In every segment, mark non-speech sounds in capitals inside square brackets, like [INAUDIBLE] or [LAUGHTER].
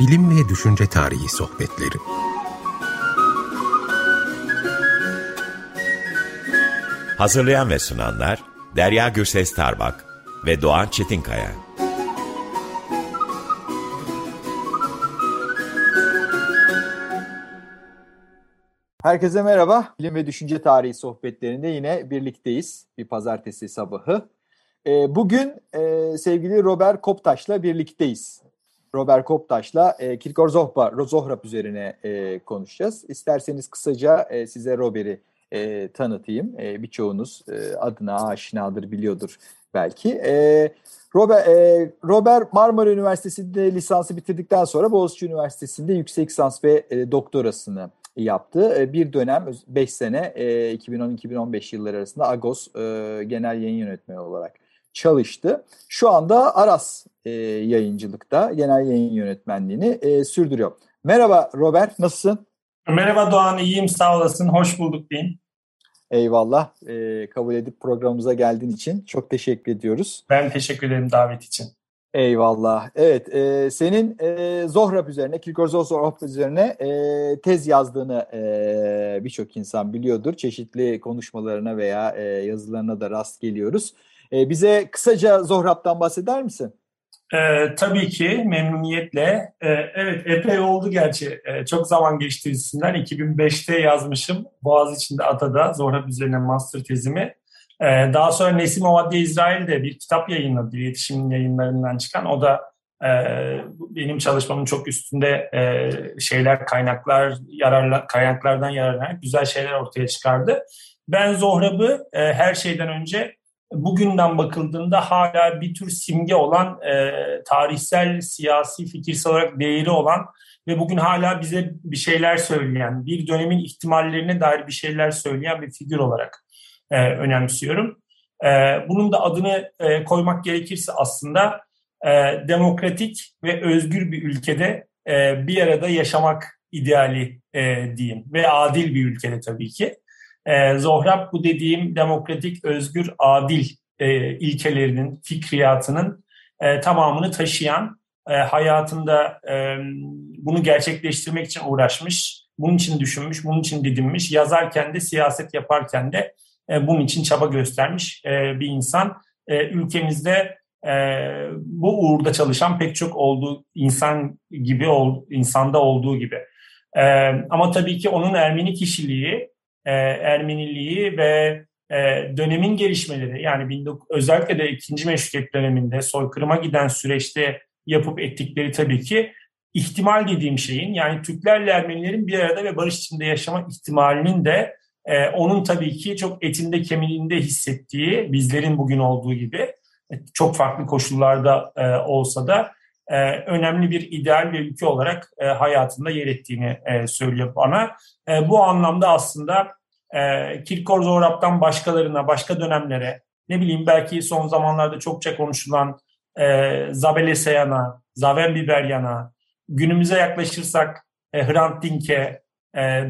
Bilim ve Düşünce Tarihi Sohbetleri Hazırlayan ve sunanlar Derya Gürses Tarbak ve Doğan Çetinkaya. Herkese merhaba. Bilim ve Düşünce Tarihi sohbetlerinde yine birlikteyiz. Bir pazartesi sabahı. E, bugün e, sevgili Robert Koptaş'la birlikteyiz. Robert Koptaş'la e, Kirkor Zohba, Zohrab üzerine e, konuşacağız. İsterseniz kısaca e, size Robert'i e, tanıtayım. E, birçoğunuz e, adına aşinadır, biliyordur belki. E, Robert, e, Robert Marmara Üniversitesi'nde lisansı bitirdikten sonra Boğaziçi Üniversitesi'nde yüksek lisans ve e, doktorasını yaptı. E, bir dönem 5 sene e, 2010-2015 yılları arasında Agos e, genel yayın yönetmeni olarak çalıştı. Şu anda Aras e, yayıncılıkta genel yayın yönetmenliğini e, sürdürüyor. Merhaba Robert, nasılsın? Merhaba Doğan, iyiyim sağ olasın. Hoş bulduk diyeyim. Eyvallah. E, kabul edip programımıza geldiğin için çok teşekkür ediyoruz. Ben teşekkür ederim davet için. Eyvallah. Evet, e, senin e, Zohrab üzerine, Kirkor Zohrab üzerine e, tez yazdığını e, birçok insan biliyordur. Çeşitli konuşmalarına veya e, yazılarına da rast geliyoruz. E, bize kısaca Zohrab'dan bahseder misin? E, tabii ki memnuniyetle. E, evet epey oldu gerçi. E, çok zaman geçti üstünden. 2005'te yazmışım. Boğaziçi'nde Ata'da Zohrab üzerine master tezimi. E, daha sonra Nesim Ovadya İsrail'de bir kitap yayınladı. İletişim yayınlarından çıkan. O da e, benim çalışmamın çok üstünde e, şeyler, kaynaklar, yararla, kaynaklardan yararlanarak güzel şeyler ortaya çıkardı. Ben Zohrab'ı e, her şeyden önce bugünden bakıldığında hala bir tür simge olan, e, tarihsel, siyasi, fikirsel olarak değeri olan ve bugün hala bize bir şeyler söyleyen, bir dönemin ihtimallerine dair bir şeyler söyleyen bir figür olarak e, önemsiyorum. E, bunun da adını e, koymak gerekirse aslında e, demokratik ve özgür bir ülkede e, bir arada yaşamak ideali e, diyeyim ve adil bir ülkede tabii ki. E, Zohrab bu dediğim demokratik, özgür, adil e, ilkelerinin, fikriyatının e, tamamını taşıyan, e, hayatında bunu gerçekleştirmek için uğraşmış, bunun için düşünmüş, bunun için didinmiş, yazarken de, siyaset yaparken de bunun için çaba göstermiş bir insan. Ülkemizde bu uğurda çalışan pek çok olduğu insan gibi, insanda olduğu gibi. E, ama tabii ki onun Ermeni kişiliği, e, Ermeniliği ve e, dönemin gelişmeleri. Yani özellikle de ikinci meşrutiyet döneminde soykırıma giden süreçte yapıp ettikleri tabii ki ihtimal dediğim şeyin yani Türklerle Ermenilerin bir arada ve barış içinde yaşama ihtimalinin de e, onun tabii ki çok etinde kemiğinde hissettiği bizlerin bugün olduğu gibi e, çok farklı koşullarda e, olsa da e, önemli bir ideal bir ülke olarak e, hayatında yer ettiğini e, söylüyor bana. E, bu anlamda aslında e, Kirkor Zohrab'dan başkalarına, başka dönemlere, ne bileyim belki son zamanlarda çokça konuşulan e, Zabele Seyan'a, Zaven Biberyan'a, günümüze yaklaşırsak Hrant Dink'e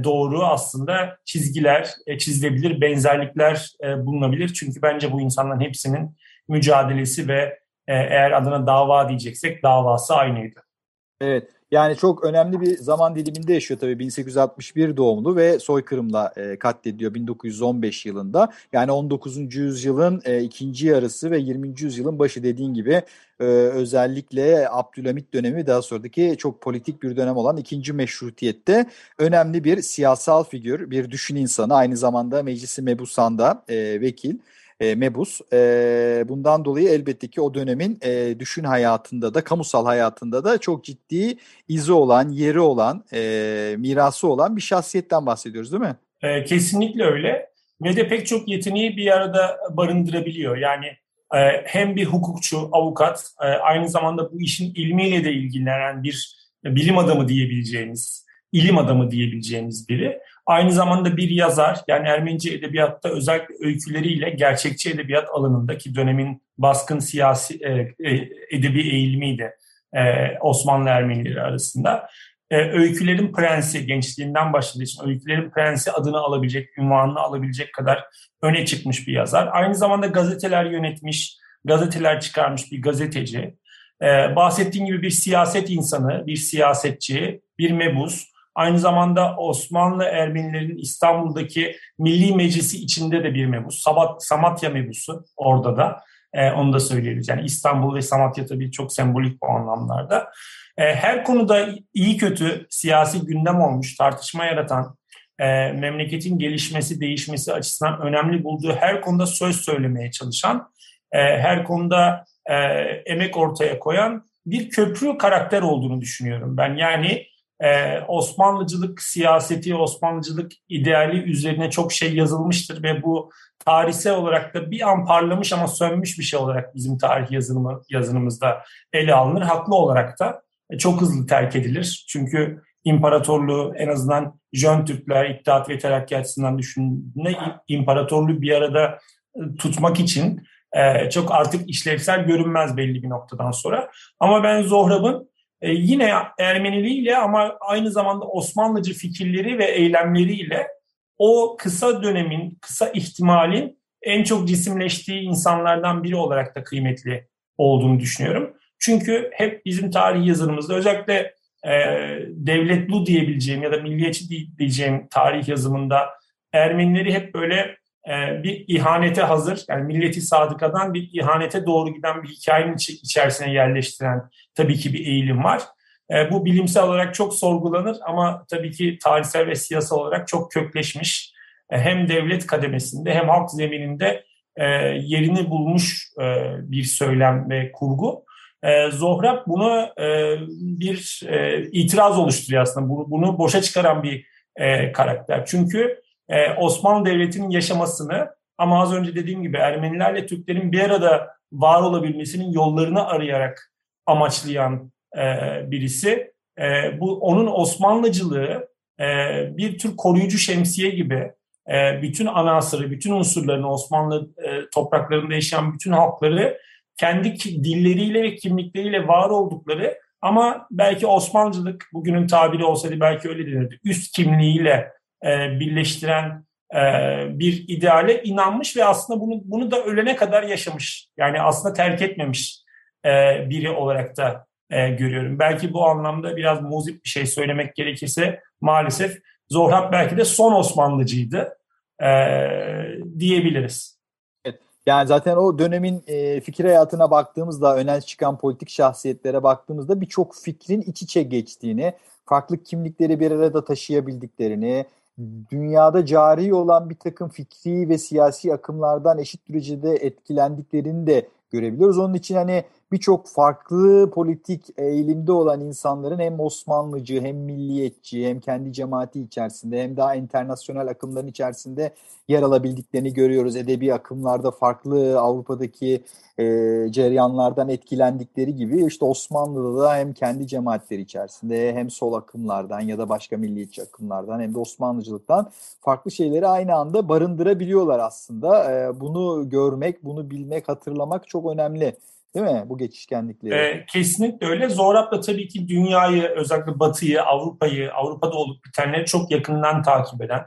doğru aslında çizgiler çizilebilir, benzerlikler bulunabilir. Çünkü bence bu insanların hepsinin mücadelesi ve e, eğer adına dava diyeceksek davası aynıydı. Evet. Yani çok önemli bir zaman diliminde yaşıyor tabii 1861 doğumlu ve soykırımla e, katlediliyor 1915 yılında. Yani 19. yüzyılın e, ikinci yarısı ve 20. yüzyılın başı dediğin gibi e, özellikle Abdülhamit dönemi daha sonraki çok politik bir dönem olan ikinci meşrutiyette önemli bir siyasal figür, bir düşün insanı aynı zamanda Meclisi Mebusan'da e, vekil e, mebus. E, bundan dolayı elbette ki o dönemin e, düşün hayatında da, kamusal hayatında da çok ciddi izi olan, yeri olan, e, mirası olan bir şahsiyetten bahsediyoruz değil mi? E, kesinlikle öyle. Ve de pek çok yeteneği bir arada barındırabiliyor. Yani e, hem bir hukukçu, avukat, e, aynı zamanda bu işin ilmiyle de ilgilenen bir bilim adamı diyebileceğimiz, ilim adamı diyebileceğimiz biri. Aynı zamanda bir yazar yani Ermenice edebiyatta özellikle öyküleriyle gerçekçi edebiyat alanındaki dönemin baskın siyasi e, e, edebi eğilimiydi e, Osmanlı Ermenileri arasında. E, öykülerin prensi gençliğinden başladığı için öykülerin prensi adını alabilecek, ünvanını alabilecek kadar öne çıkmış bir yazar. Aynı zamanda gazeteler yönetmiş, gazeteler çıkarmış bir gazeteci. e, bahsettiğim gibi bir siyaset insanı, bir siyasetçi, bir mebus. Aynı zamanda Osmanlı Ermenilerin İstanbul'daki Milli Meclisi içinde de bir mebus. Sabat, Samatya mebusu orada da. E, onu da söyleyebiliriz. Yani İstanbul ve Samatya tabii çok sembolik bu anlamlarda. E, her konuda iyi kötü siyasi gündem olmuş, tartışma yaratan, e, memleketin gelişmesi, değişmesi açısından önemli bulduğu her konuda söz söylemeye çalışan, e, her konuda e, emek ortaya koyan bir köprü karakter olduğunu düşünüyorum ben. Yani e, Osmanlıcılık siyaseti, Osmanlıcılık ideali üzerine çok şey yazılmıştır ve bu tarihsel olarak da bir an parlamış ama sönmüş bir şey olarak bizim tarih yazılımı, yazınımızda ele alınır. Haklı olarak da çok hızlı terk edilir. Çünkü imparatorluğu en azından Jön Türkler, İttihat ve Terakki açısından düşündüğünde imparatorluğu bir arada e, tutmak için e, çok artık işlevsel görünmez belli bir noktadan sonra. Ama ben Zohrab'ın e, yine Ermeniliğiyle ama aynı zamanda Osmanlıcı fikirleri ve eylemleriyle o kısa dönemin, kısa ihtimalin en çok cisimleştiği insanlardan biri olarak da kıymetli olduğunu düşünüyorum. Çünkü hep bizim tarih yazımımızda özellikle e, devletlu diyebileceğim ya da milliyetçi diyeceğim tarih yazımında Ermenileri hep böyle bir ihanete hazır, yani milleti sadıkadan bir ihanete doğru giden bir hikayenin içerisine yerleştiren tabii ki bir eğilim var. E, bu bilimsel olarak çok sorgulanır ama tabii ki tarihsel ve siyasal olarak çok kökleşmiş. E, hem devlet kademesinde hem halk zemininde e, yerini bulmuş e, bir söylem ve kurgu. Zohrab bunu bir itiraz oluşturuyor aslında. Bunu, boşa çıkaran bir karakter. Çünkü e, Osmanlı Devleti'nin yaşamasını ama az önce dediğim gibi Ermenilerle Türklerin bir arada var olabilmesinin yollarını arayarak amaçlayan e, birisi. E, bu onun Osmanlıcılığı e, bir tür koruyucu şemsiye gibi e, bütün anasırı, bütün unsurlarını Osmanlı topraklarında yaşayan bütün halkları kendi dilleriyle ve kimlikleriyle var oldukları ama belki Osmanlıcılık bugünün tabiri olsaydı belki öyle denirdi. Üst kimliğiyle e, birleştiren e, bir ideale inanmış ve aslında bunu bunu da ölene kadar yaşamış. Yani aslında terk etmemiş e, biri olarak da görüyorum. Belki bu anlamda biraz muzip bir şey söylemek gerekirse maalesef Zohrab belki de son Osmanlıcıydı diyebiliriz. Yani zaten o dönemin fikir hayatına baktığımızda, öne çıkan politik şahsiyetlere baktığımızda birçok fikrin iç içe geçtiğini, farklı kimlikleri bir arada taşıyabildiklerini, dünyada cari olan bir takım fikri ve siyasi akımlardan eşit derecede etkilendiklerini de görebiliyoruz. Onun için hani birçok farklı politik eğilimde olan insanların hem Osmanlıcı hem milliyetçi hem kendi cemaati içerisinde hem daha internasyonel akımların içerisinde yer alabildiklerini görüyoruz. Edebi akımlarda farklı Avrupa'daki e, ceryanlardan etkilendikleri gibi işte Osmanlı'da da hem kendi cemaatleri içerisinde hem sol akımlardan ya da başka milliyetçi akımlardan hem de Osmanlıcılıktan farklı şeyleri aynı anda barındırabiliyorlar aslında. E, bunu görmek, bunu bilmek, hatırlamak çok önemli. Değil mi bu geçişkenlikleri? Ee, kesinlikle öyle. Zorap da tabii ki dünyayı, özellikle Batı'yı, Avrupa'yı, Avrupa'da olup bitenleri çok yakından takip eden,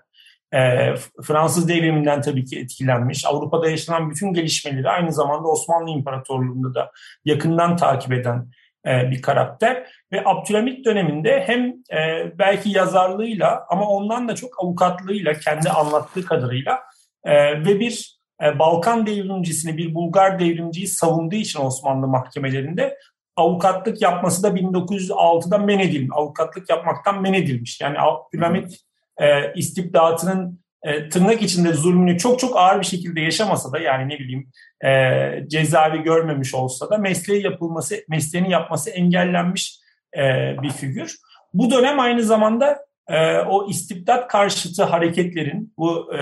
e, Fransız devriminden tabii ki etkilenmiş, Avrupa'da yaşanan bütün gelişmeleri aynı zamanda Osmanlı İmparatorluğu'nda da yakından takip eden e, bir karakter. Ve Abdülhamit döneminde hem e, belki yazarlığıyla ama ondan da çok avukatlığıyla, kendi anlattığı kadarıyla e, ve bir e, Balkan devrimcisini, bir Bulgar devrimciyi savunduğu için Osmanlı mahkemelerinde avukatlık yapması da 1906'da men edilmiş. Avukatlık yapmaktan men edilmiş. Yani Abdülhamit e, istibdatının e, tırnak içinde zulmünü çok çok ağır bir şekilde yaşamasa da yani ne bileyim e, cezaevi görmemiş olsa da mesleği yapılması, mesleğini yapması engellenmiş e, bir figür. Bu dönem aynı zamanda e, o istibdat karşıtı hareketlerin bu e,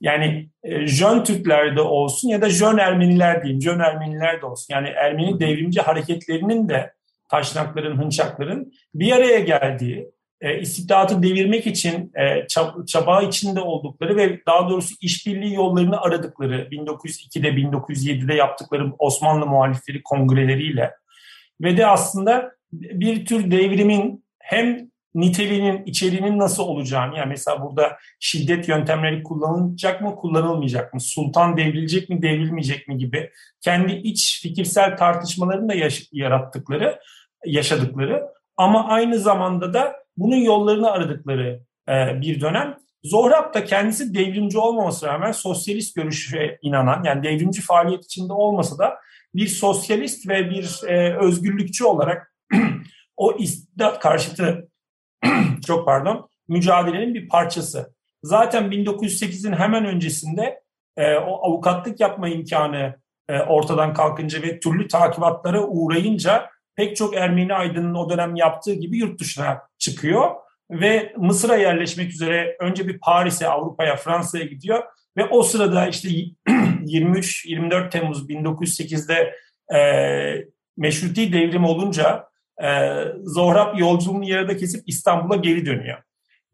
yani e, Jön Türklerde olsun ya da Jön Ermeniler diyeyim, Jön Ermeniler de olsun. Yani Ermeni devrimci hareketlerinin de taşnakların, hınçakların bir araya geldiği, e, istibdatı devirmek için e, çaba içinde oldukları ve daha doğrusu işbirliği yollarını aradıkları 1902'de 1907'de yaptıkları Osmanlı muhalifleri kongreleriyle ve de aslında bir tür devrimin hem niteliğinin, içeriğinin nasıl olacağını, yani mesela burada şiddet yöntemleri kullanılacak mı, kullanılmayacak mı, sultan devrilecek mi, devrilmeyecek mi gibi kendi iç fikirsel tartışmalarını da yaş- yarattıkları, yaşadıkları ama aynı zamanda da bunun yollarını aradıkları e, bir dönem. Zohrab da kendisi devrimci olmamasına rağmen sosyalist görüşe inanan, yani devrimci faaliyet içinde olmasa da bir sosyalist ve bir e, özgürlükçü olarak [CLEARS THROAT] o istidat karşıtı [CLEARS THROAT] çok pardon mücadelenin bir parçası. Zaten 1908'in hemen öncesinde e, o avukatlık yapma imkanı e, ortadan kalkınca ve türlü takibatlara uğrayınca pek çok Ermeni aydının o dönem yaptığı gibi yurt dışına çıkıyor ve Mısır'a yerleşmek üzere önce bir Paris'e, Avrupa'ya, Fransa'ya gidiyor ve o sırada işte [CLEARS THROAT] 23-24 Temmuz 1908'de e, meşruti devrim olunca e, Zohrab yolculuğunu yarıda kesip İstanbul'a geri dönüyor.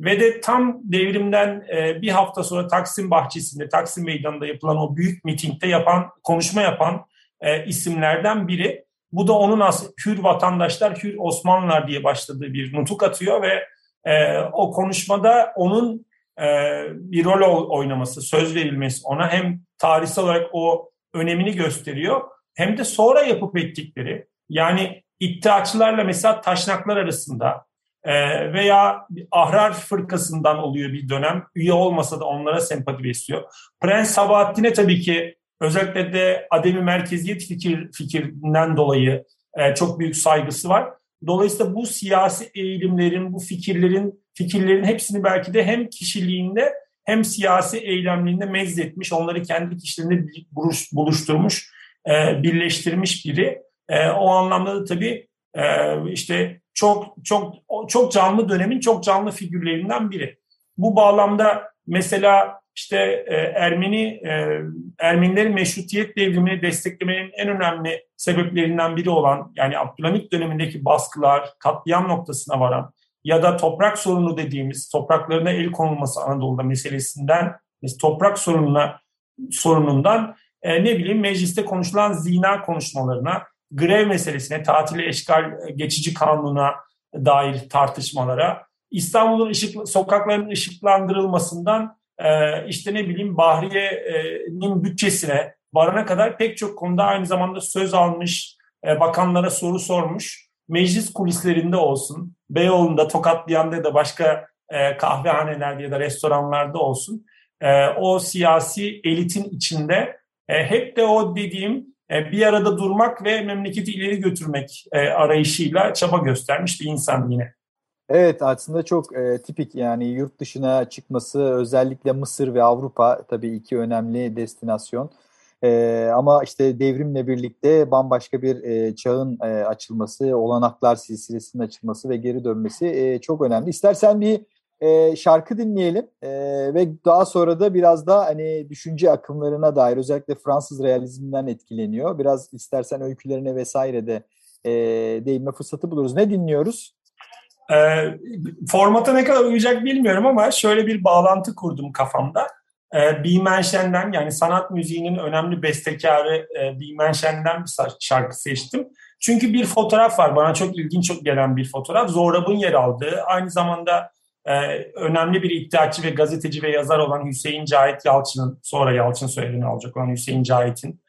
Ve de tam devrimden e, bir hafta sonra Taksim Bahçesi'nde, Taksim Meydanı'nda yapılan o büyük mitingde yapan, konuşma yapan e, isimlerden biri. Bu da onun as hür vatandaşlar, hür Osmanlılar diye başladığı bir nutuk atıyor ve e, o konuşmada onun e, bir rol oynaması, söz verilmesi ona hem tarihsel olarak o önemini gösteriyor hem de sonra yapıp ettikleri yani iddiaçılarla mesela taşnaklar arasında e, veya ahrar fırkasından oluyor bir dönem. Üye olmasa da onlara sempati besliyor. Prens Sabahattin'e tabii ki özellikle de ademi merkeziyet fikir, fikrinden dolayı e, çok büyük saygısı var. Dolayısıyla bu siyasi eğilimlerin, bu fikirlerin fikirlerin hepsini belki de hem kişiliğinde hem siyasi eylemliğinde mezzetmiş, onları kendi kişilerinde buluşturmuş, e, birleştirmiş biri. E, o anlamda da tabii e, işte çok çok çok canlı dönemin çok canlı figürlerinden biri. Bu bağlamda mesela işte e, Ermeni e, Ermenilerin meşrutiyet devrimini desteklemenin en önemli sebeplerinden biri olan yani Abdülhamit dönemindeki baskılar, katliam noktasına varan ya da toprak sorunu dediğimiz topraklarına el konulması Anadolu'da meselesinden toprak sorununa sorunundan e, ne bileyim mecliste konuşulan zina konuşmalarına grev meselesine, tatili eşgal geçici kanuna dair tartışmalara, İstanbul'un ışık, sokaklarının ışıklandırılmasından e, işte ne bileyim Bahriye'nin bütçesine varana kadar pek çok konuda aynı zamanda söz almış, e, bakanlara soru sormuş. Meclis kulislerinde olsun, Beyoğlu'nda, Tokatlıyan'da ya da başka e, kahvehanelerde ya da restoranlarda olsun. O siyasi elitin içinde hep de o dediğim e, bir arada durmak ve memleketi ileri götürmek e, arayışıyla çaba göstermiş bir insan yine. Evet aslında çok e, tipik yani yurt dışına çıkması özellikle Mısır ve Avrupa tabii iki önemli destinasyon. E, ama işte devrimle birlikte bambaşka bir e, çağın e, açılması, olanaklar silsilesinin açılması ve geri dönmesi e, çok önemli. İstersen bir e, şarkı dinleyelim e, ve daha sonra da biraz da hani düşünce akımlarına dair özellikle Fransız realizminden etkileniyor. Biraz istersen öykülerine vesaire de e, değinme fırsatı buluruz. Ne dinliyoruz? E, formata ne kadar uyacak bilmiyorum ama şöyle bir bağlantı kurdum kafamda. E, Bimenşen'den yani sanat müziğinin önemli bestekarı e, Bimenşen'den bir şarkı seçtim. Çünkü bir fotoğraf var bana çok ilginç gelen bir fotoğraf. Zorab'ın yer aldığı aynı zamanda ee, önemli bir iddiaçı ve gazeteci ve yazar olan Hüseyin Cahit Yalçın'ın, sonra Yalçın soyadını alacak olan Hüseyin Cahit'in,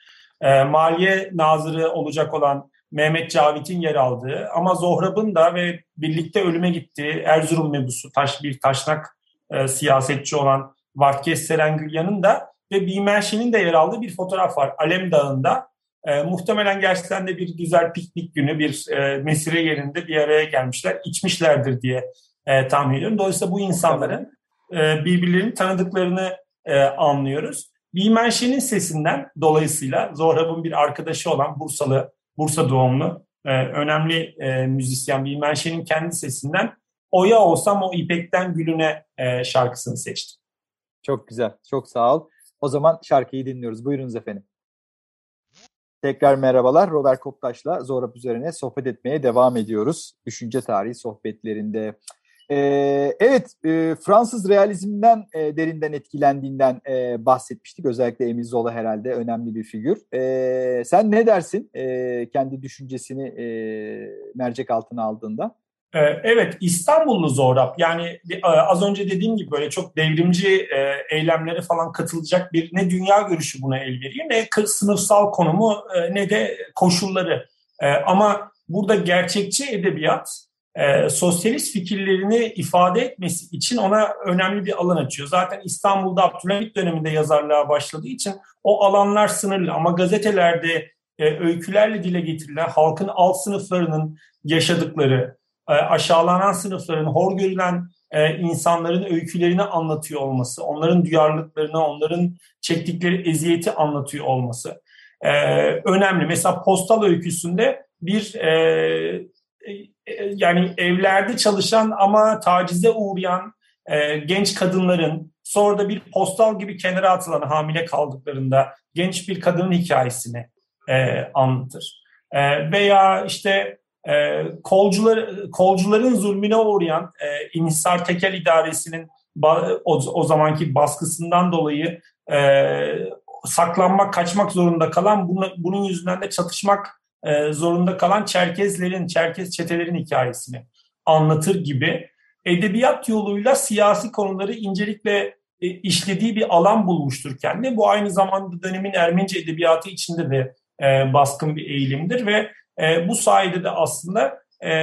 e, Maliye Nazırı olacak olan Mehmet Cavit'in yer aldığı ama Zohrab'ın da ve birlikte ölüme gittiği Erzurum mebusu, taş, bir taşnak e, siyasetçi olan Vartkes Serengülyan'ın da ve Bimerşi'nin de yer aldığı bir fotoğraf var. Alem Dağı'nda e, muhtemelen gerçekten de bir güzel piknik günü, bir e, mesire yerinde bir araya gelmişler, içmişlerdir diye e, tahmin ediyorum. Dolayısıyla bu insanların e, birbirlerini tanıdıklarını e, anlıyoruz. Bilmenşe'nin sesinden dolayısıyla Zohrab'ın bir arkadaşı olan Bursalı, Bursa doğumlu e, önemli e, müzisyen Bilmenşe'nin kendi sesinden Oya olsam o ipekten gülüne e, şarkısını seçtim. Çok güzel, çok sağ ol. O zaman şarkıyı dinliyoruz. Buyurunuz efendim. Tekrar merhabalar. Robert Koptaş'la Zorap üzerine sohbet etmeye devam ediyoruz. Düşünce tarihi sohbetlerinde. E, evet, e, Fransız realizmden e, derinden etkilendiğinden e, bahsetmiştik. Özellikle Emile Zola herhalde önemli bir figür. E, sen ne dersin kendi düşüncesini mercek altına aldığında? Ee, evet İstanbullu Zohrab yani az önce dediğim gibi böyle çok devrimci eylemlere falan katılacak bir ne dünya görüşü buna el veriyor ne sınıfsal konumu ne de koşulları. Ama burada gerçekçi edebiyat sosyalist fikirlerini ifade etmesi için ona önemli bir alan açıyor. Zaten İstanbul'da Abdülhamit döneminde yazarlığa başladığı için o alanlar sınırlı ama gazetelerde öykülerle dile getirilen halkın alt sınıflarının yaşadıkları, e, aşağılanan sınıfların, hor görülen e, insanların öykülerini anlatıyor olması, onların duyarlılıklarını, onların çektikleri eziyeti anlatıyor olması e, önemli. Mesela postal öyküsünde bir yani evlerde çalışan ama tacize uğrayan genç kadınların sonra da bir postal gibi kenara atılan hamile kaldıklarında genç bir kadının hikayesini anlatır. veya işte e, kolcular, kolcuların zulmüne uğrayan e, İnhisar Tekel İdaresi'nin o, o zamanki baskısından dolayı e, saklanmak, kaçmak zorunda kalan, bunu, bunun yüzünden de çatışmak e, zorunda kalan Çerkezlerin, Çerkez çetelerin hikayesini anlatır gibi edebiyat yoluyla siyasi konuları incelikle e, işlediği bir alan bulmuştur kendi. Bu aynı zamanda dönemin Ermenice edebiyatı içinde de e, baskın bir eğilimdir ve bu sayede de aslında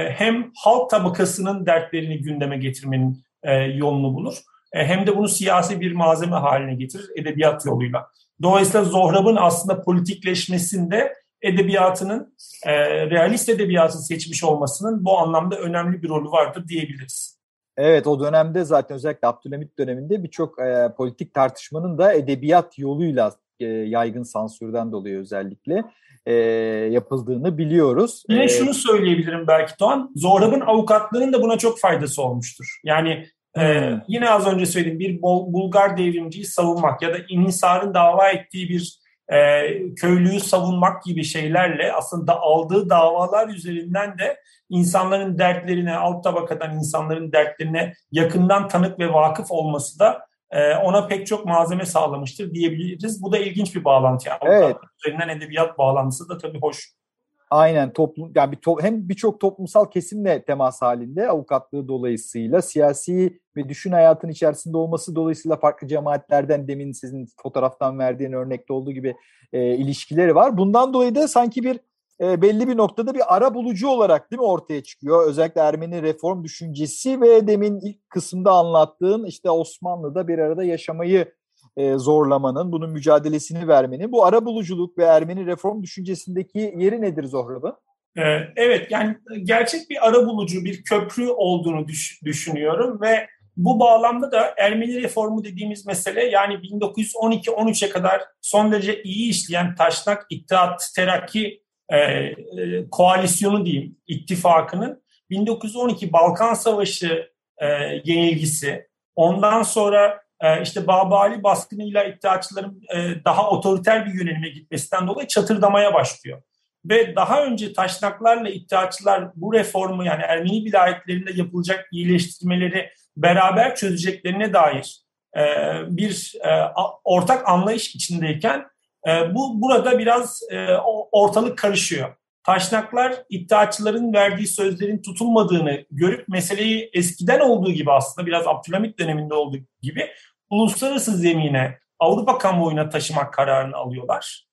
hem halk tabakasının dertlerini gündeme getirmenin e, yolunu bulur hem de bunu siyasi bir malzeme haline getirir edebiyat yoluyla. Dolayısıyla Zohrab'ın aslında politikleşmesinde edebiyatının, e, realist edebiyatı seçmiş olmasının bu anlamda önemli bir rolü vardır diyebiliriz. Evet o dönemde zaten özellikle Abdülhamit döneminde birçok e, politik tartışmanın da edebiyat yoluyla e, yaygın sansürden dolayı özellikle e, yapıldığını biliyoruz. Yine ee, şunu söyleyebilirim belki Doğan, Zohrab'ın avukatlığının da buna çok faydası olmuştur. Yani e, hmm. e, yine az önce söylediğim bir Bulgar devrimciyi savunmak ya da İnisar'ın dava ettiği bir e, köylüyü savunmak gibi şeylerle aslında aldığı davalar üzerinden de insanların dertlerine, alt tabakadan insanların dertlerine yakından tanık ve vakıf olması da ee, ona pek çok malzeme sağlamıştır diyebiliriz. Bu da ilginç bir bağlantı. Yani evet. Üzerinden edebiyat bağlantısı da tabii hoş. Aynen toplum yani bir to, hem birçok toplumsal kesimle temas halinde avukatlığı dolayısıyla siyasi ve düşün hayatın içerisinde olması dolayısıyla farklı cemaatlerden demin sizin fotoğraftan verdiğin örnekte olduğu gibi e, ilişkileri var. Bundan dolayı da sanki bir e, belli bir noktada bir ara bulucu olarak değil mi ortaya çıkıyor. Özellikle Ermeni reform düşüncesi ve demin ilk kısımda anlattığın işte Osmanlı'da bir arada yaşamayı e, zorlamanın, bunun mücadelesini vermenin. Bu ara buluculuk ve Ermeni reform düşüncesindeki yeri nedir Zohrab'ın? Ee, evet yani gerçek bir ara bulucu, bir köprü olduğunu düş- düşünüyorum ve bu bağlamda da Ermeni reformu dediğimiz mesele yani 1912-13'e kadar son derece iyi işleyen Taşnak, İttihat, Terakki e, e, koalisyonu diyeyim, ittifakının 1912 Balkan Savaşı e, yenilgisi, ondan sonra işte Babali baskınıyla iddiaçıların e, daha otoriter bir yönelime gitmesinden dolayı çatırdamaya başlıyor. Ve daha önce taşnaklarla iddiaçılar bu reformu yani Ermeni vilayetlerinde yapılacak iyileştirmeleri beraber çözeceklerine dair e, bir e, ortak anlayış içindeyken bu burada biraz ortalık karışıyor. Taşnaklar iddiaçıların verdiği sözlerin tutulmadığını görüp meseleyi eskiden olduğu gibi aslında biraz Abdülhamit döneminde olduğu gibi uluslararası zemine, Avrupa kamuoyuna taşımak kararını alıyorlar.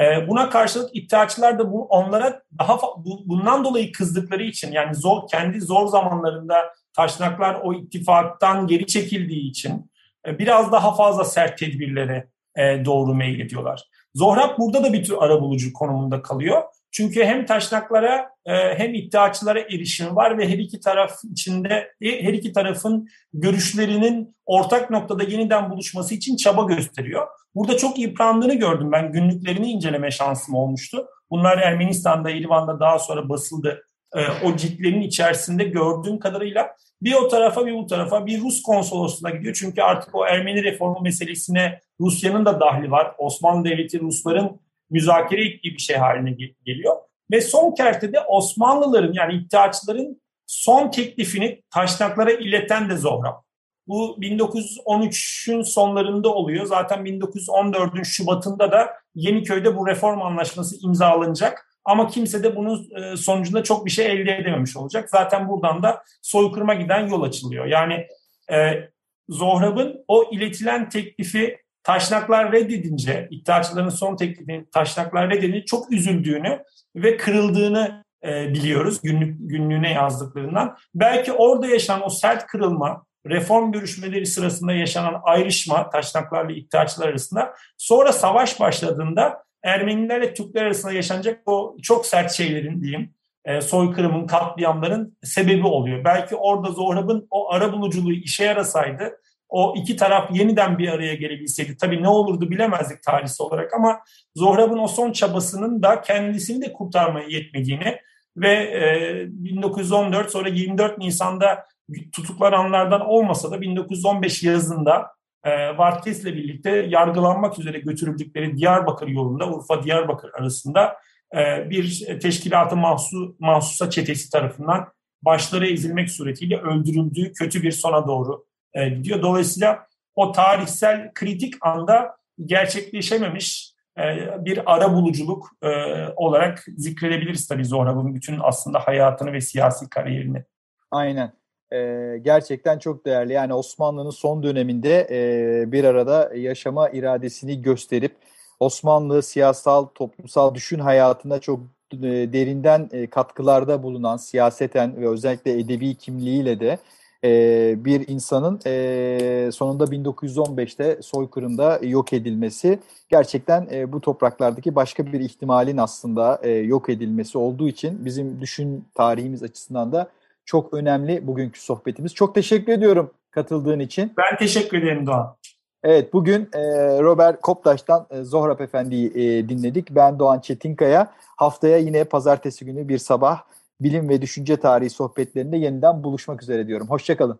E, buna karşılık iddiaçılar da bu onlara daha bu, bundan dolayı kızdıkları için yani zor kendi zor zamanlarında taşnaklar o ittifaktan geri çekildiği için e, biraz daha fazla sert tedbirlere e, doğru meylediyorlar. Zohrab burada da bir tür arabulucu konumunda kalıyor. Çünkü hem taşnaklara e, hem iddiaçılara erişim var ve her iki taraf içinde e, her iki tarafın görüşlerinin ortak noktada yeniden buluşması için çaba gösteriyor. Burada çok yıprandığını gördüm ben. Günlüklerini inceleme şansım olmuştu. Bunlar Ermenistan'da, İrvan'da daha sonra basıldı. E, o ciltlerin içerisinde gördüğüm kadarıyla bir o tarafa bir bu tarafa bir Rus konsolosluğuna gidiyor. Çünkü artık o Ermeni reformu meselesine Rusya'nın da dahli var. Osmanlı Devleti Rusların müzakere ettiği bir şey haline geliyor. Ve son kertede Osmanlıların yani iddiaçıların son teklifini taşnaklara ileten de Zohrab. Bu 1913'ün sonlarında oluyor. Zaten 1914'ün Şubat'ında da Yeniköy'de bu reform anlaşması imzalanacak. Ama kimse de bunun e, sonucunda çok bir şey elde edememiş olacak. Zaten buradan da soykırıma giden yol açılıyor. Yani e, Zohrab'ın o iletilen teklifi taşnaklar reddedince, iddiaçıların son teklifini taşnaklar reddedince çok üzüldüğünü ve kırıldığını e, biliyoruz günlük günlüğüne yazdıklarından. Belki orada yaşanan o sert kırılma, reform görüşmeleri sırasında yaşanan ayrışma taşnaklarla iddiaçılar arasında sonra savaş başladığında Ermenilerle Türkler arasında yaşanacak o çok sert şeylerin diyeyim e, soykırımın, katliamların sebebi oluyor. Belki orada Zohrab'ın o ara buluculuğu işe yarasaydı o iki taraf yeniden bir araya gelebilseydi tabii ne olurdu bilemezdik tarihsel olarak ama Zohrab'ın o son çabasının da kendisini de kurtarmaya yetmediğini ve e, 1914 sonra 24 Nisan'da tutuklananlardan olmasa da 1915 yazında e, Varkes'le birlikte yargılanmak üzere götürüldükleri Diyarbakır yolunda Urfa-Diyarbakır arasında e, bir teşkilatı mahsu, mahsusa çetesi tarafından başları ezilmek suretiyle öldürüldüğü kötü bir sona doğru e, gidiyor. Dolayısıyla o tarihsel kritik anda gerçekleşememiş e, bir ara buluculuk e, olarak zikredebiliriz tabii Zohrab'ın bütün aslında hayatını ve siyasi kariyerini. Aynen. Ee, gerçekten çok değerli. Yani Osmanlı'nın son döneminde e, bir arada yaşama iradesini gösterip Osmanlı siyasal, toplumsal düşün hayatında çok e, derinden katkılarda bulunan siyaseten ve özellikle edebi kimliğiyle de e, bir insanın e, sonunda 1915'te soykırımda yok edilmesi gerçekten e, bu topraklardaki başka bir ihtimalin aslında e, yok edilmesi olduğu için bizim düşün tarihimiz açısından da çok önemli bugünkü sohbetimiz. Çok teşekkür ediyorum katıldığın için. Ben teşekkür ederim Doğan. Evet bugün e, Robert Koptaş'tan e, Zohrab Efendi'yi e, dinledik. Ben Doğan Çetinkaya. Haftaya yine pazartesi günü bir sabah bilim ve düşünce tarihi sohbetlerinde yeniden buluşmak üzere diyorum. Hoşçakalın.